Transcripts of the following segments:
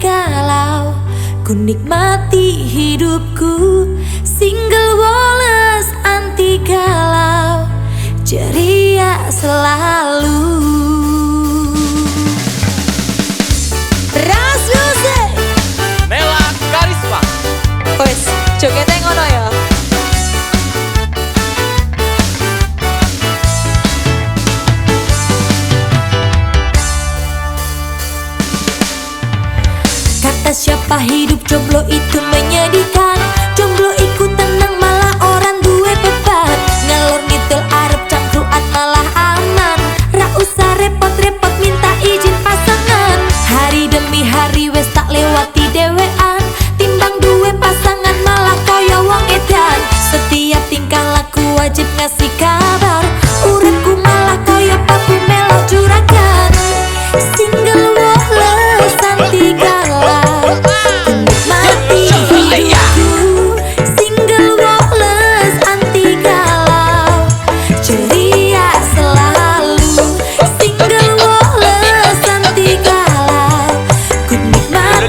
galau. Ku nikmati hidupku Single Wallace anti galau. Ceria selalu. Ras Music. Nela Karisma. Wes, jogetnya ngono ya. Siapa hidup jomblo itu menyedihkan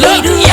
Look.